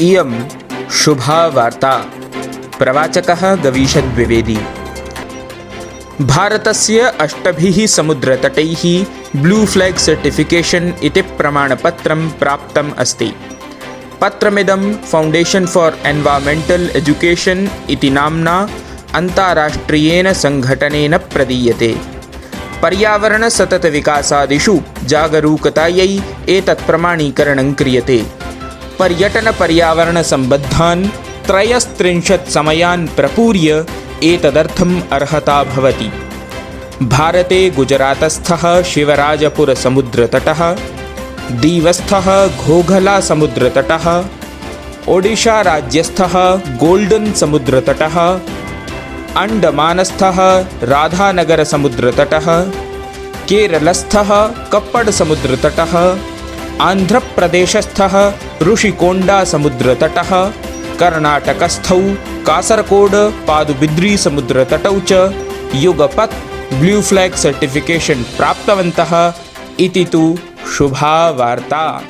इयं वार्ता प्रवाचकः गवीषद्विवेदी भारतस्य अष्टभिः समुद्रतटैः ब्लू फ्लेग् सर्टिफिकेशन् इति प्रमाणपत्रं प्राप्तम् अस्ति। पत्रमिदं फौण्डेशन् फार् एन्वामेण्टल् एजुकेशन् इति नाम्ना अन्ताराष्ट्रियेण सङ्घटनेन प्रदीयते। पर्यावरणसततविकासादिषु जागरूकतायै एतत् प्रमाणीकरणं क्रियते पर्यटनपर्यावरणसम्बद्धान् त्रयस्त्रिंशत् समयान् प्रपूर्य एतदर्थम् अर्हता भवति। भारते गुजरातस्थः शिवराजपुरसमुद्रतटः दीवस्थः घोघलासमुद्रतटः ओडिशाराज्यस्थः गोल्डन् समुद्रतटः अण्डमानस्थः राधानगरसमुद्रतटः केरलस्थः कप्पडसमुद्रतटः आन्ध्रप्रदेशस्थः ऋषिकोण्डासमुद्रतटः, कर्णाटकस्थौ कासरकोड, पादुबिद्रीसमुद्रतटौ च युगपत् ब्लू फ्लैग सर्टिफिकेशन प्राप्तवन्तः इति तु शुभा वार्ता